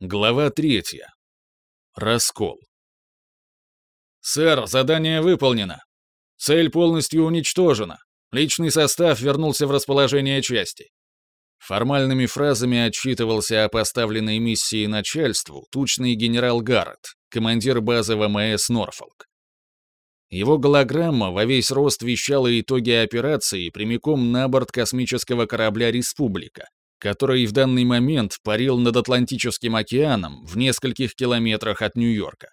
Глава третья. Раскол. «Сэр, задание выполнено. Цель полностью уничтожена. Личный состав вернулся в расположение части». Формальными фразами отчитывался о поставленной миссии начальству тучный генерал Гаррет, командир базы ВМС «Норфолк». Его голограмма во весь рост вещала итоги операции прямиком на борт космического корабля «Республика», который в данный момент парил над Атлантическим океаном в нескольких километрах от Нью-Йорка.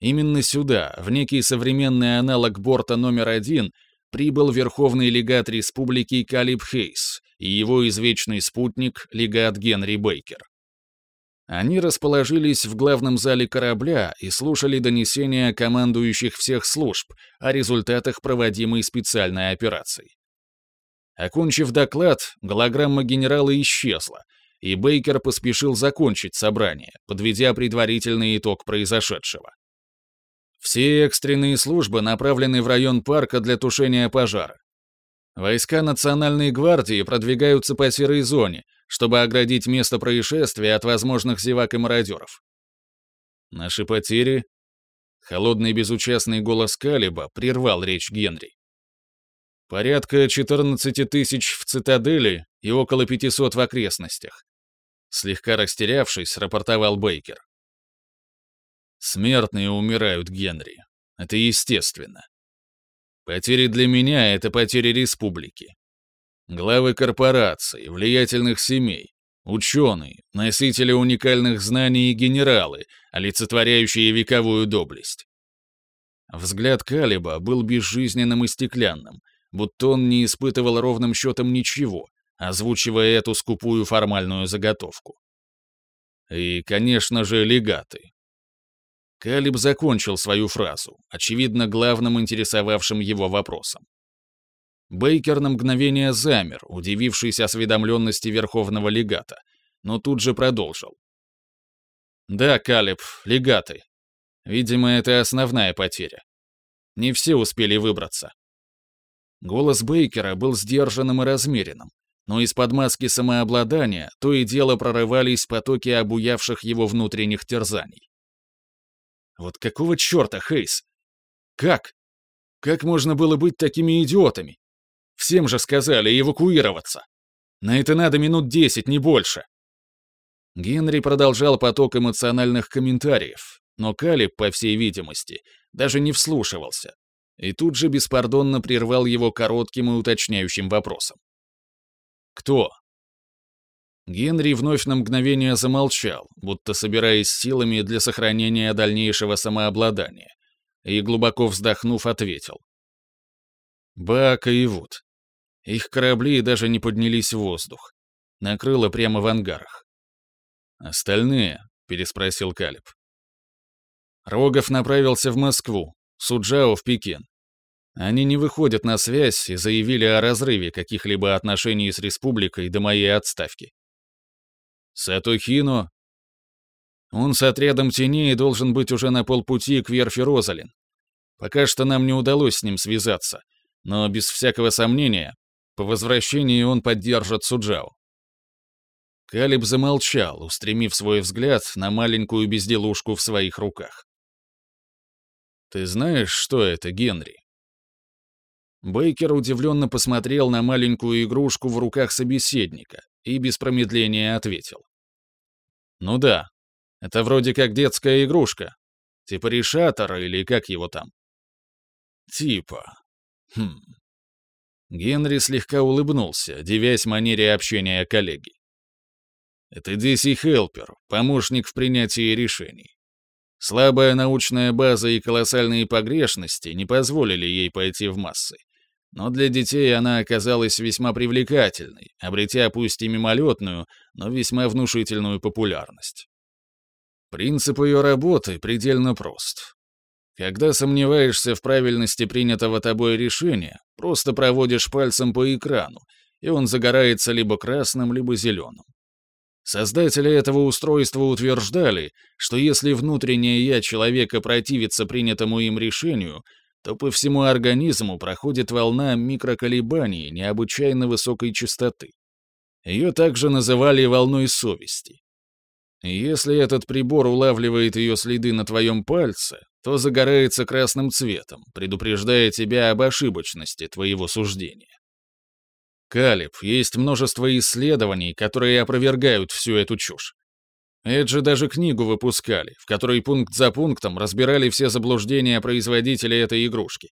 Именно сюда, в некий современный аналог борта номер один, прибыл верховный легат республики Калиб Хейс и его извечный спутник, легат Генри Бейкер. Они расположились в главном зале корабля и слушали донесения командующих всех служб о результатах проводимой специальной операции. Окончив доклад, голограмма генерала исчезла, и Бейкер поспешил закончить собрание, подведя предварительный итог произошедшего. Все экстренные службы направлены в район парка для тушения пожара. Войска Национальной гвардии продвигаются по серой зоне, чтобы оградить место происшествия от возможных зевак и мародеров. Наши потери... Холодный безучастный голос Калиба прервал речь Генри. Порядка 14 тысяч в цитадели и около 500 в окрестностях. Слегка растерявшись, рапортовал Бейкер. Смертные умирают, Генри. Это естественно. Потери для меня — это потери республики. Главы корпораций, влиятельных семей, ученые, носители уникальных знаний и генералы, олицетворяющие вековую доблесть. Взгляд Калиба был безжизненным и стеклянным, будто он не испытывал ровным счетом ничего, озвучивая эту скупую формальную заготовку. И, конечно же, легаты. Калиб закончил свою фразу, очевидно, главным интересовавшим его вопросом. Бейкер на мгновение замер, удивившись осведомленности верховного легата, но тут же продолжил. «Да, Калиб, легаты. Видимо, это основная потеря. Не все успели выбраться. Голос Бейкера был сдержанным и размеренным, но из-под маски самообладания то и дело прорывались потоки обуявших его внутренних терзаний. Вот какого черта, Хейс? Как? Как можно было быть такими идиотами? Всем же сказали эвакуироваться. На это надо минут десять, не больше. Генри продолжал поток эмоциональных комментариев, но Калиб, по всей видимости, даже не вслушивался, и тут же беспардонно прервал его коротким и уточняющим вопросом. «Кто?» Генри вновь на мгновение замолчал, будто собираясь силами для сохранения дальнейшего самообладания, и, глубоко вздохнув, ответил. «Бака и Вуд. Их корабли даже не поднялись в воздух. Накрыло прямо в ангарах. «Остальные?» — переспросил Калиб. Рогов направился в Москву, Суджао в Пекин. Они не выходят на связь и заявили о разрыве каких-либо отношений с республикой до моей отставки. Сатухино... Он с отрядом теней должен быть уже на полпути к верфи Розалин. Пока что нам не удалось с ним связаться, но без всякого сомнения, по возвращении он поддержит Суджао. Калиб замолчал, устремив свой взгляд на маленькую безделушку в своих руках. «Ты знаешь, что это, Генри?» Бейкер удивленно посмотрел на маленькую игрушку в руках собеседника и без промедления ответил. «Ну да, это вроде как детская игрушка. Типа решатора или как его там?» «Типа. Хм». Генри слегка улыбнулся, девясь манере общения коллеги. «Это DC Хелпер, помощник в принятии решений. Слабая научная база и колоссальные погрешности не позволили ей пойти в массы. Но для детей она оказалась весьма привлекательной, обретя пусть и мимолетную, но весьма внушительную популярность. Принцип ее работы предельно прост. Когда сомневаешься в правильности принятого тобой решения, просто проводишь пальцем по экрану, и он загорается либо красным, либо зеленым. Создатели этого устройства утверждали, что если внутреннее «я» человека противится принятому им решению, то по всему организму проходит волна микроколебаний необычайно высокой частоты. Ее также называли волной совести. Если этот прибор улавливает ее следы на твоем пальце, то загорается красным цветом, предупреждая тебя об ошибочности твоего суждения. Калиб, есть множество исследований, которые опровергают всю эту чушь. Эджи даже книгу выпускали, в которой пункт за пунктом разбирали все заблуждения производителя этой игрушки.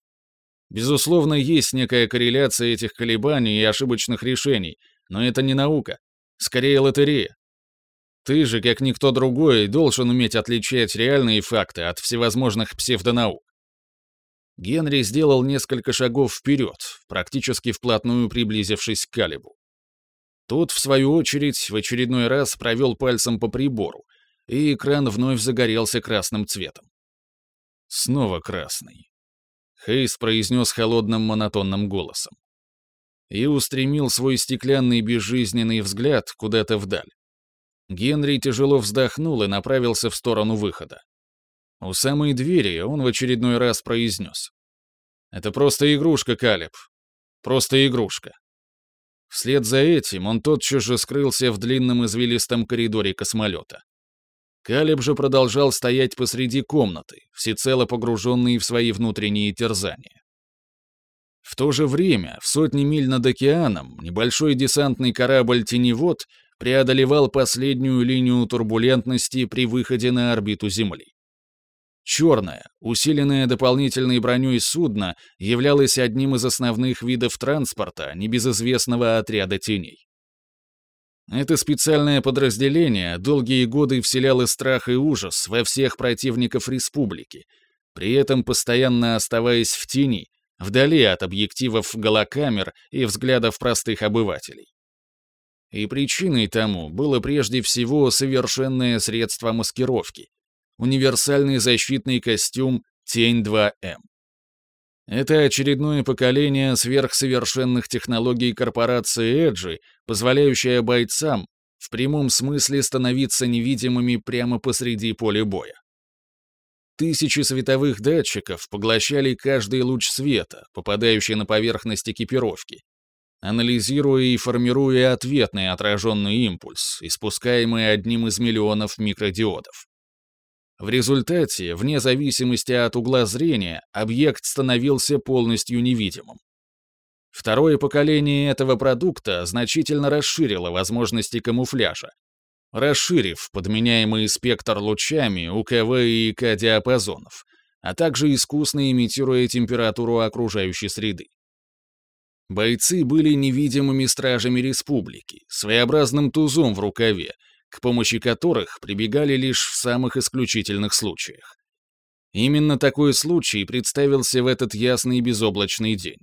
Безусловно, есть некая корреляция этих колебаний и ошибочных решений, но это не наука, скорее лотерея. Ты же, как никто другой, должен уметь отличать реальные факты от всевозможных псевдонаук. Генри сделал несколько шагов вперед, практически вплотную приблизившись к Калибу. Тот, в свою очередь, в очередной раз провел пальцем по прибору, и экран вновь загорелся красным цветом. Снова красный. Хейс произнес холодным монотонным голосом. И устремил свой стеклянный безжизненный взгляд куда-то вдаль. Генри тяжело вздохнул и направился в сторону выхода. У самой двери он в очередной раз произнес. «Это просто игрушка, Калеб. Просто игрушка». Вслед за этим он тотчас же скрылся в длинном извилистом коридоре космолета. Калеб же продолжал стоять посреди комнаты, всецело погруженный в свои внутренние терзания. В то же время, в сотни миль над океаном, небольшой десантный корабль «Теневод» преодолевал последнюю линию турбулентности при выходе на орбиту Земли. Черное, усиленное дополнительной броней судно, являлось одним из основных видов транспорта небезызвестного отряда теней. Это специальное подразделение долгие годы вселяло страх и ужас во всех противников республики, при этом постоянно оставаясь в тени, вдали от объективов голокамер и взглядов простых обывателей. И причиной тому было прежде всего совершенное средство маскировки — универсальный защитный костюм «Тень-2М». Это очередное поколение сверхсовершенных технологий корпорации Эджи, позволяющее бойцам в прямом смысле становиться невидимыми прямо посреди поля боя. Тысячи световых датчиков поглощали каждый луч света, попадающий на поверхность экипировки, анализируя и формируя ответный отраженный импульс, испускаемый одним из миллионов микродиодов. В результате, вне зависимости от угла зрения, объект становился полностью невидимым. Второе поколение этого продукта значительно расширило возможности камуфляжа, расширив подменяемый спектр лучами УКВ и ИК диапазонов, а также искусно имитируя температуру окружающей среды. Бойцы были невидимыми стражами республики, своеобразным тузом в рукаве, к помощи которых прибегали лишь в самых исключительных случаях. Именно такой случай представился в этот ясный безоблачный день.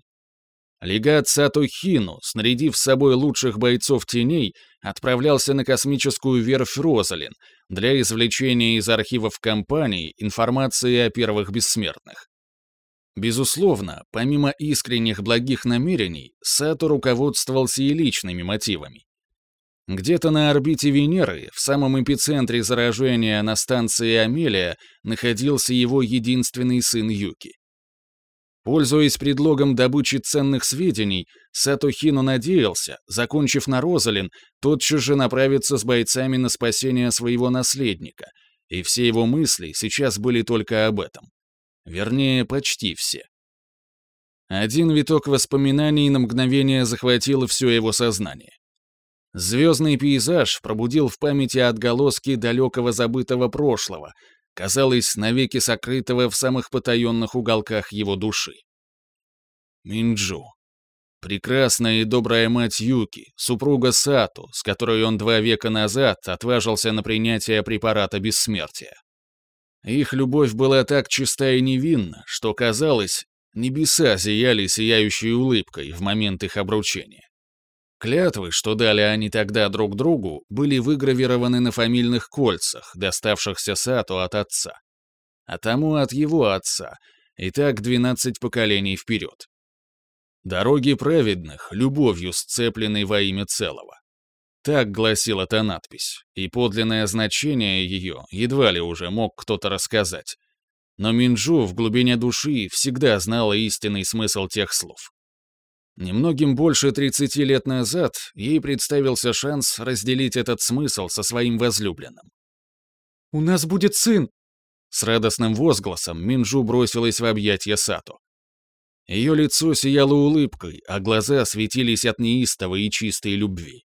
Легат Сато Хину, снарядив с собой лучших бойцов теней, отправлялся на космическую верфь Розалин для извлечения из архивов компании информации о первых бессмертных. Безусловно, помимо искренних благих намерений, Сато руководствовался и личными мотивами. Где-то на орбите Венеры, в самом эпицентре заражения на станции Амелия, находился его единственный сын Юки. Пользуясь предлогом добычи ценных сведений, Сато Хино надеялся, закончив на Розалин, тотчас же направиться с бойцами на спасение своего наследника, и все его мысли сейчас были только об этом. Вернее, почти все. Один виток воспоминаний на мгновение захватил все его сознание. Звездный пейзаж пробудил в памяти отголоски далекого забытого прошлого, казалось, навеки сокрытого в самых потаенных уголках его души. Минджу. Прекрасная и добрая мать Юки, супруга Сату, с которой он два века назад отважился на принятие препарата бессмертия. Их любовь была так чиста и невинна, что, казалось, небеса зияли сияющей улыбкой в момент их обручения. Клятвы, что дали они тогда друг другу, были выгравированы на фамильных кольцах, доставшихся Сату от отца. А тому от его отца, и так двенадцать поколений вперед. Дороги праведных, любовью сцепленной во имя целого. Так гласила та надпись, и подлинное значение ее едва ли уже мог кто-то рассказать. Но Минджу в глубине души всегда знала истинный смысл тех слов. Немногим больше 30 лет назад ей представился шанс разделить этот смысл со своим возлюбленным. «У нас будет сын!» С радостным возгласом Минджу бросилась в объятия Сато. Ее лицо сияло улыбкой, а глаза светились от неистовой и чистой любви.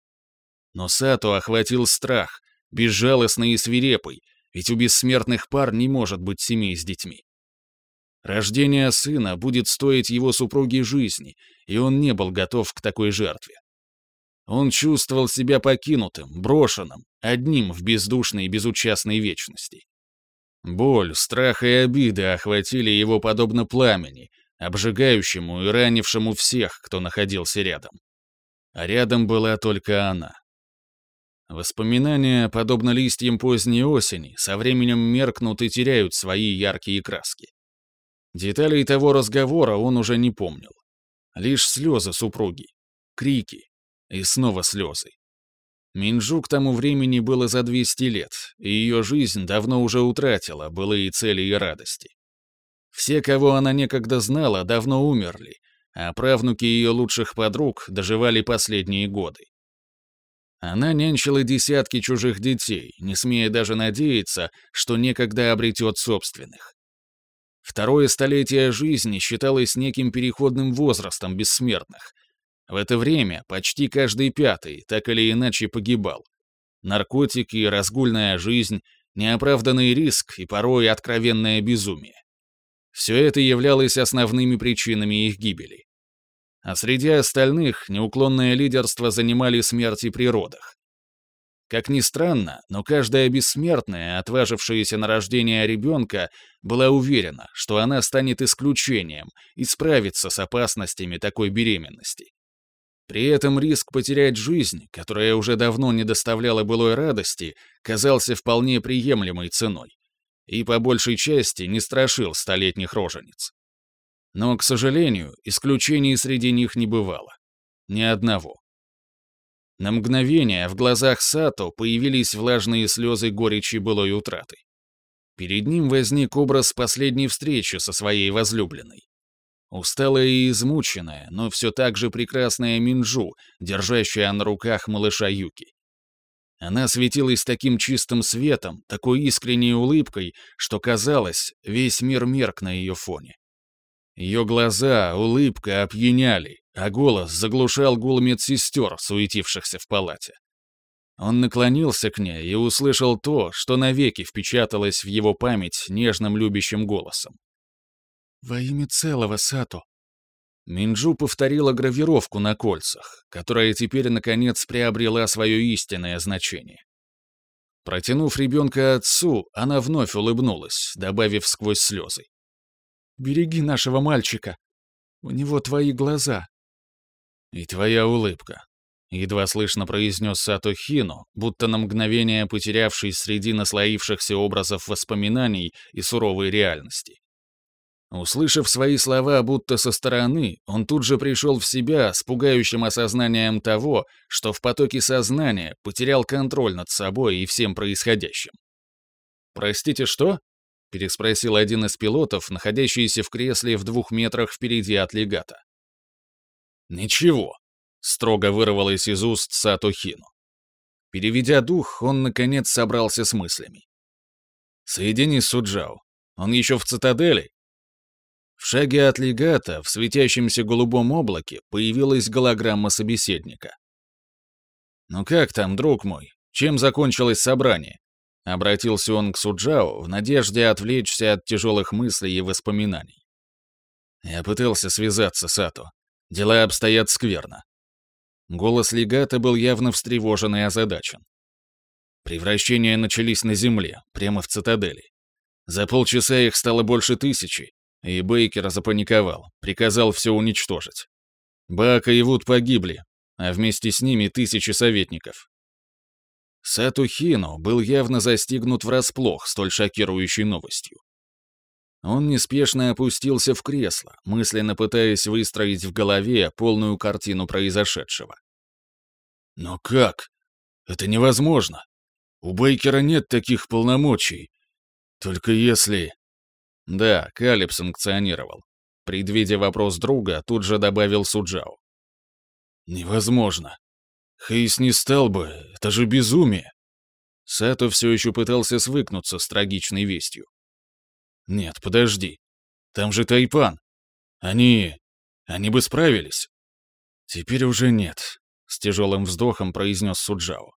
Но Сато охватил страх, безжалостный и свирепый, ведь у бессмертных пар не может быть семей с детьми. Рождение сына будет стоить его супруге жизни, и он не был готов к такой жертве. Он чувствовал себя покинутым, брошенным, одним в бездушной и безучастной вечности. Боль, страх и обиды охватили его подобно пламени, обжигающему и ранившему всех, кто находился рядом. А рядом была только она. Воспоминания, подобно листьям поздней осени, со временем меркнут и теряют свои яркие краски. Деталей того разговора он уже не помнил. Лишь слезы супруги, крики и снова слезы. Минджу к тому времени было за 200 лет, и ее жизнь давно уже утратила былые цели и радости. Все, кого она некогда знала, давно умерли, а правнуки ее лучших подруг доживали последние годы. Она нянчила десятки чужих детей, не смея даже надеяться, что некогда обретет собственных. Второе столетие жизни считалось неким переходным возрастом бессмертных. В это время почти каждый пятый так или иначе погибал. Наркотики, разгульная жизнь, неоправданный риск и порой откровенное безумие. Все это являлось основными причинами их гибели. А среди остальных неуклонное лидерство занимали смерти при родах. Как ни странно, но каждая бессмертная, отважившаяся на рождение ребенка, была уверена, что она станет исключением и справится с опасностями такой беременности. При этом риск потерять жизнь, которая уже давно не доставляла былой радости, казался вполне приемлемой ценой и по большей части не страшил столетних рожениц. Но, к сожалению, исключений среди них не бывало. Ни одного. На мгновение в глазах Сато появились влажные слезы горечи былой утраты. Перед ним возник образ последней встречи со своей возлюбленной. Усталая и измученная, но все так же прекрасная Минджу, держащая на руках малыша Юки. Она светилась таким чистым светом, такой искренней улыбкой, что казалось, весь мир мерк на ее фоне. Ее глаза, улыбка опьяняли, а голос заглушал гул медсестер, суетившихся в палате. Он наклонился к ней и услышал то, что навеки впечаталось в его память нежным любящим голосом. «Во имя целого, Сато!» Минджу повторила гравировку на кольцах, которая теперь, наконец, приобрела свое истинное значение. Протянув ребенка отцу, она вновь улыбнулась, добавив сквозь слезы. «Береги нашего мальчика. У него твои глаза. «И твоя улыбка», — едва слышно произнес Сато Хино, будто на мгновение потерявшись среди наслоившихся образов воспоминаний и суровой реальности. Услышав свои слова будто со стороны, он тут же пришел в себя с пугающим осознанием того, что в потоке сознания потерял контроль над собой и всем происходящим. «Простите, что?» — переспросил один из пилотов, находящийся в кресле в двух метрах впереди от легата. «Ничего», — строго вырвалось из уст Сато Хину. Переведя дух, он, наконец, собрался с мыслями. «Соедини Суджао. Он еще в цитадели?» В шаге от легата, в светящемся голубом облаке, появилась голограмма собеседника. «Ну как там, друг мой? Чем закончилось собрание?» Обратился он к Суджао в надежде отвлечься от тяжелых мыслей и воспоминаний. Я пытался связаться с Ато. Дела обстоят скверно. Голос легата был явно встревожен и озадачен. Превращения начались на земле, прямо в цитадели. За полчаса их стало больше тысячи, и Бейкер запаниковал, приказал все уничтожить. Бака и Вуд погибли, а вместе с ними тысячи советников. Сату Хино был явно застигнут врасплох столь шокирующей новостью. Он неспешно опустился в кресло, мысленно пытаясь выстроить в голове полную картину произошедшего. «Но как? Это невозможно. У Бейкера нет таких полномочий. Только если...» Да, Калиб санкционировал. Предвидя вопрос друга, тут же добавил Суджао. «Невозможно. Хейс не стал бы, это же безумие. Сато все еще пытался свыкнуться с трагичной вестью. «Нет, подожди. Там же Тайпан. Они... они бы справились». «Теперь уже нет», — с тяжелым вздохом произнес Суджао.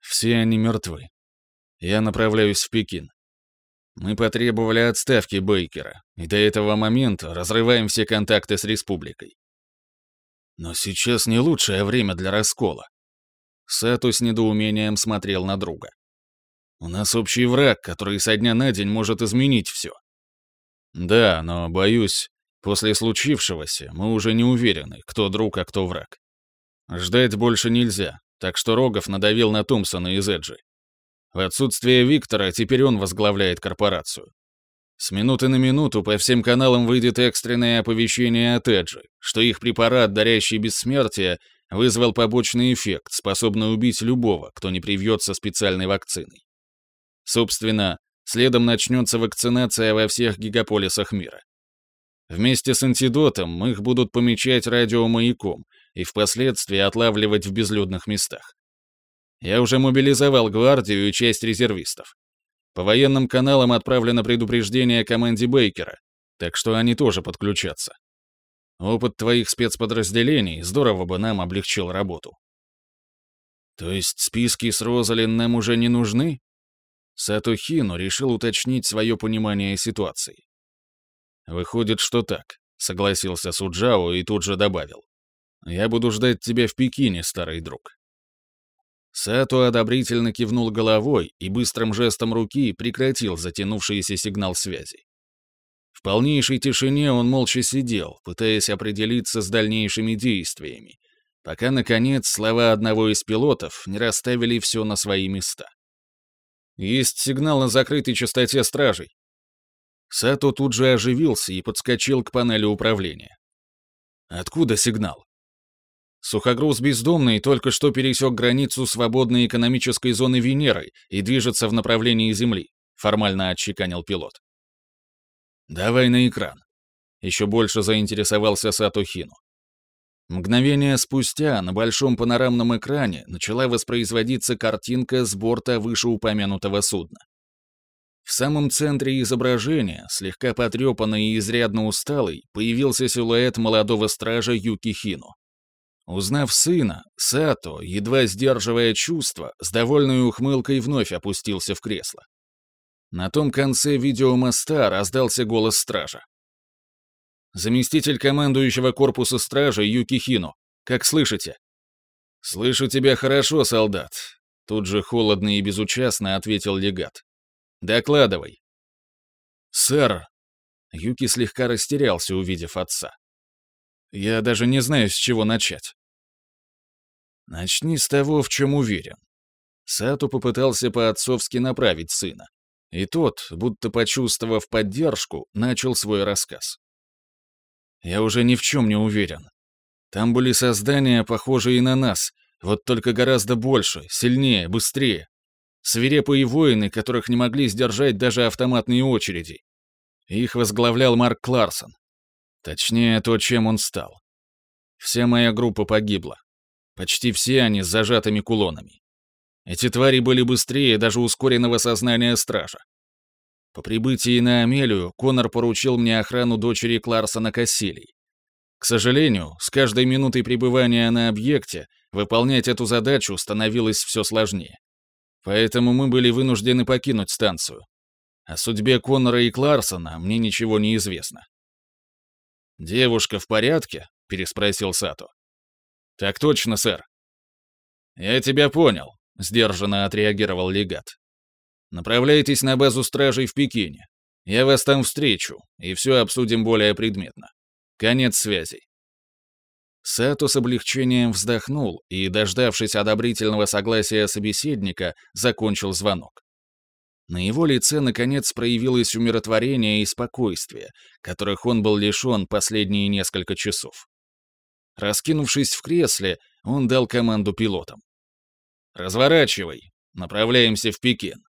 «Все они мертвы. Я направляюсь в Пекин. Мы потребовали отставки Бейкера, и до этого момента разрываем все контакты с республикой. Но сейчас не лучшее время для раскола. Сату с недоумением смотрел на друга. У нас общий враг, который со дня на день может изменить все. Да, но, боюсь, после случившегося мы уже не уверены, кто друг, а кто враг. Ждать больше нельзя, так что Рогов надавил на Томпсона из Эджи. В отсутствие Виктора теперь он возглавляет корпорацию. С минуты на минуту по всем каналам выйдет экстренное оповещение от Эджи, что их препарат, дарящий бессмертие, вызвал побочный эффект, способный убить любого, кто не привьется специальной вакциной. Собственно, следом начнется вакцинация во всех гигаполисах мира. Вместе с антидотом их будут помечать радиомаяком и впоследствии отлавливать в безлюдных местах. Я уже мобилизовал гвардию и часть резервистов. По военным каналам отправлено предупреждение команде Бейкера, так что они тоже подключатся. Опыт твоих спецподразделений здорово бы нам облегчил работу. То есть списки с Розалин нам уже не нужны? Сато Хину решил уточнить свое понимание ситуации. Выходит, что так, согласился Суджао и тут же добавил. Я буду ждать тебя в Пекине, старый друг. Сато одобрительно кивнул головой и быстрым жестом руки прекратил затянувшийся сигнал связи. В полнейшей тишине он молча сидел, пытаясь определиться с дальнейшими действиями, пока, наконец, слова одного из пилотов не расставили все на свои места. «Есть сигнал на закрытой частоте стражей». Сато тут же оживился и подскочил к панели управления. «Откуда сигнал?» Сухогруз бездомный только что пересек границу свободной экономической зоны Венеры и движется в направлении Земли, формально отчеканил пилот. Давай на экран. Еще больше заинтересовался Сато Хину. Мгновение спустя на большом панорамном экране начала воспроизводиться картинка с борта вышеупомянутого судна. В самом центре изображения, слегка потрепанный и изрядно усталый, появился силуэт молодого стража Юки Хину. Узнав сына, Сато, едва сдерживая чувства, с довольной ухмылкой вновь опустился в кресло. На том конце видеомоста раздался голос стража. «Заместитель командующего корпуса стражи Юки Хино. Как слышите?» «Слышу тебя хорошо, солдат», — тут же холодно и безучастно ответил легат. «Докладывай». «Сэр», — Юки слегка растерялся, увидев отца. Я даже не знаю, с чего начать. Начни с того, в чем уверен. Сату попытался по-отцовски направить сына. И тот, будто почувствовав поддержку, начал свой рассказ. Я уже ни в чем не уверен. Там были создания, похожие на нас, вот только гораздо больше, сильнее, быстрее. Свирепые воины, которых не могли сдержать даже автоматные очереди. Их возглавлял Марк Кларсон. Точнее, то, чем он стал. Вся моя группа погибла. Почти все они с зажатыми кулонами. Эти твари были быстрее даже ускоренного сознания стража. По прибытии на Амелию Конор поручил мне охрану дочери Кларсона Кассилий. К сожалению, с каждой минутой пребывания на объекте выполнять эту задачу становилось все сложнее. Поэтому мы были вынуждены покинуть станцию. О судьбе Конора и Кларсона мне ничего не известно. «Девушка в порядке?» — переспросил Сато. «Так точно, сэр». «Я тебя понял», — сдержанно отреагировал легат. «Направляйтесь на базу стражей в Пекине. Я вас там встречу, и все обсудим более предметно. Конец связи». Сато с облегчением вздохнул и, дождавшись одобрительного согласия собеседника, закончил звонок. На его лице, наконец, проявилось умиротворение и спокойствие, которых он был лишен последние несколько часов. Раскинувшись в кресле, он дал команду пилотам. «Разворачивай! Направляемся в Пекин!»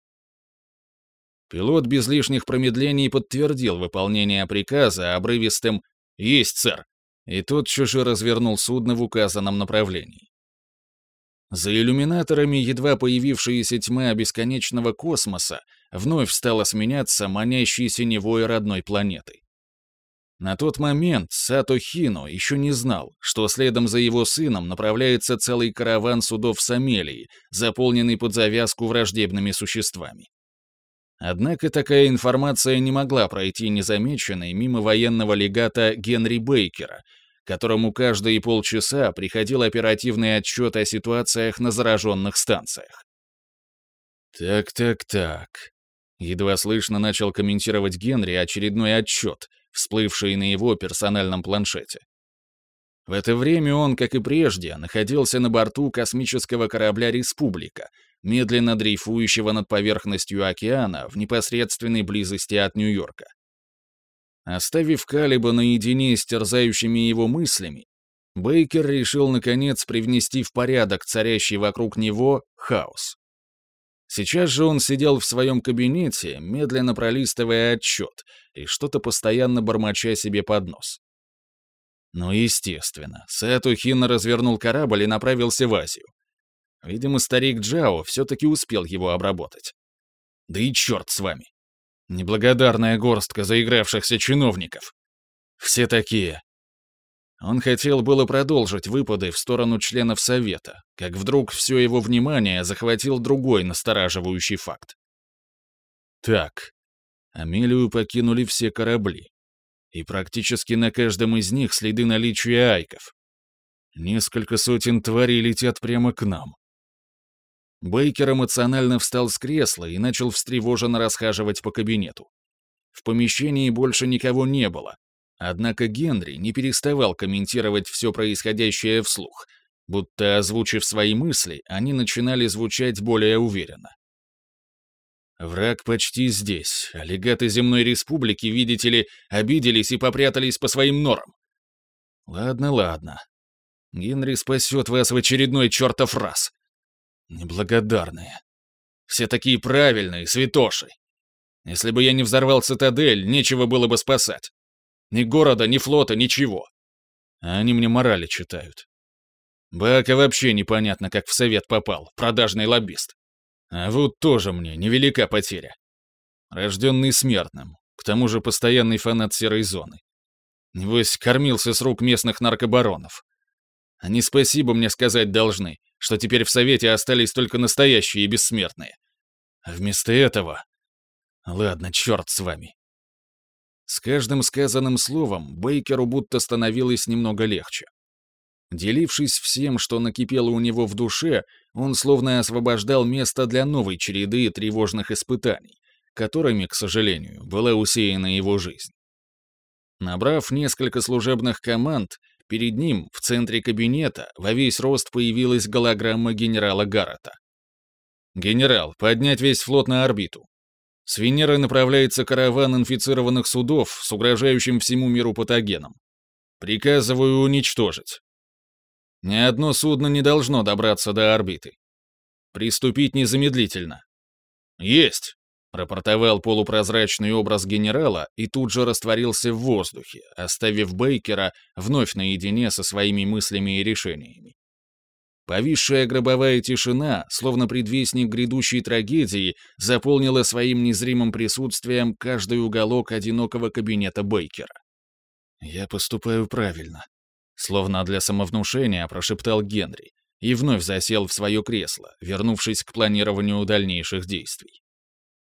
Пилот без лишних промедлений подтвердил выполнение приказа обрывистым «Есть, сэр!» и тотчас же развернул судно в указанном направлении. За иллюминаторами едва появившаяся тьма бесконечного космоса вновь стала сменяться манящей синевой родной планетой. На тот момент Сато Хино еще не знал, что следом за его сыном направляется целый караван судов Самелии, заполненный под завязку враждебными существами. Однако такая информация не могла пройти незамеченной мимо военного легата Генри Бейкера, которому каждые полчаса приходил оперативный отчет о ситуациях на зараженных станциях. «Так-так-так», — едва слышно начал комментировать Генри очередной отчет — всплывшие на его персональном планшете. В это время он, как и прежде, находился на борту космического корабля «Республика», медленно дрейфующего над поверхностью океана в непосредственной близости от Нью-Йорка. Оставив Калиба наедине с терзающими его мыслями, Бейкер решил, наконец, привнести в порядок царящий вокруг него хаос. Сейчас же он сидел в своем кабинете, медленно пролистывая отчет и что-то постоянно бормоча себе под нос. Ну, естественно, Сэту Хин развернул корабль и направился в Азию. Видимо, старик Джао все-таки успел его обработать. Да и черт с вами. Неблагодарная горстка заигравшихся чиновников. Все такие. Он хотел было продолжить выпады в сторону членов Совета, как вдруг все его внимание захватил другой настораживающий факт. Так, Амелию покинули все корабли. И практически на каждом из них следы наличия айков. Несколько сотен тварей летят прямо к нам. Бейкер эмоционально встал с кресла и начал встревоженно расхаживать по кабинету. В помещении больше никого не было, Однако Генри не переставал комментировать все происходящее вслух, будто, озвучив свои мысли, они начинали звучать более уверенно. Враг почти здесь, легаты Земной Республики, видите ли, обиделись и попрятались по своим норам. Ладно, ладно. Генри спасет вас в очередной чертов раз. Неблагодарные. Все такие правильные, святоши. Если бы я не взорвал цитадель, нечего было бы спасать. Ни города, ни флота, ничего. А они мне морали читают. Бака вообще непонятно, как в совет попал, продажный лоббист. А вот тоже мне невелика потеря. Рожденный смертным, к тому же постоянный фанат серой зоны. Небось, кормился с рук местных наркобаронов. Они спасибо мне сказать должны, что теперь в Совете остались только настоящие и бессмертные. А вместо этого... Ладно, черт с вами. С каждым сказанным словом Бейкеру будто становилось немного легче. Делившись всем, что накипело у него в душе, он словно освобождал место для новой череды тревожных испытаний, которыми, к сожалению, была усеяна его жизнь. Набрав несколько служебных команд, перед ним, в центре кабинета, во весь рост появилась голограмма генерала Гаррета. «Генерал, поднять весь флот на орбиту. С Венеры направляется караван инфицированных судов с угрожающим всему миру патогеном. Приказываю уничтожить. Ни одно судно не должно добраться до орбиты. Приступить незамедлительно. Есть, рапортовал полупрозрачный образ генерала и тут же растворился в воздухе, оставив Бейкера вновь наедине со своими мыслями и решениями. Повисшая гробовая тишина, словно предвестник грядущей трагедии, заполнила своим незримым присутствием каждый уголок одинокого кабинета Бейкера. «Я поступаю правильно», — словно для самовнушения прошептал Генри и вновь засел в свое кресло, вернувшись к планированию дальнейших действий.